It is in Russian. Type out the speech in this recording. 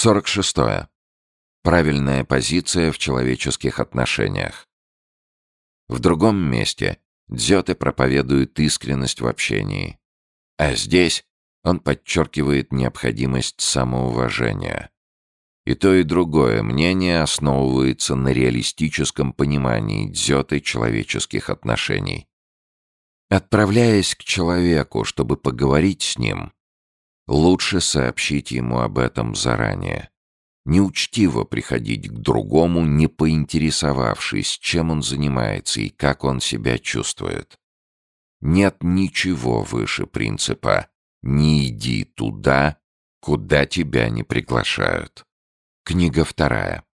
46. Правильная позиция в человеческих отношениях. В другом месте Дзёте проповедует искренность в общении. А здесь он подчеркивает необходимость самоуважения. И то, и другое мнение основывается на реалистическом понимании дзёты человеческих отношений. Отправляясь к человеку, чтобы поговорить с ним, лучше сообщить ему об этом заранее. Неучтиво приходить к другому, не поинтересовавшись, чем он занимается и как он себя чувствует. Нет ничего выше принципа «не иди туда, куда тебя не приглашают». Книга вторая.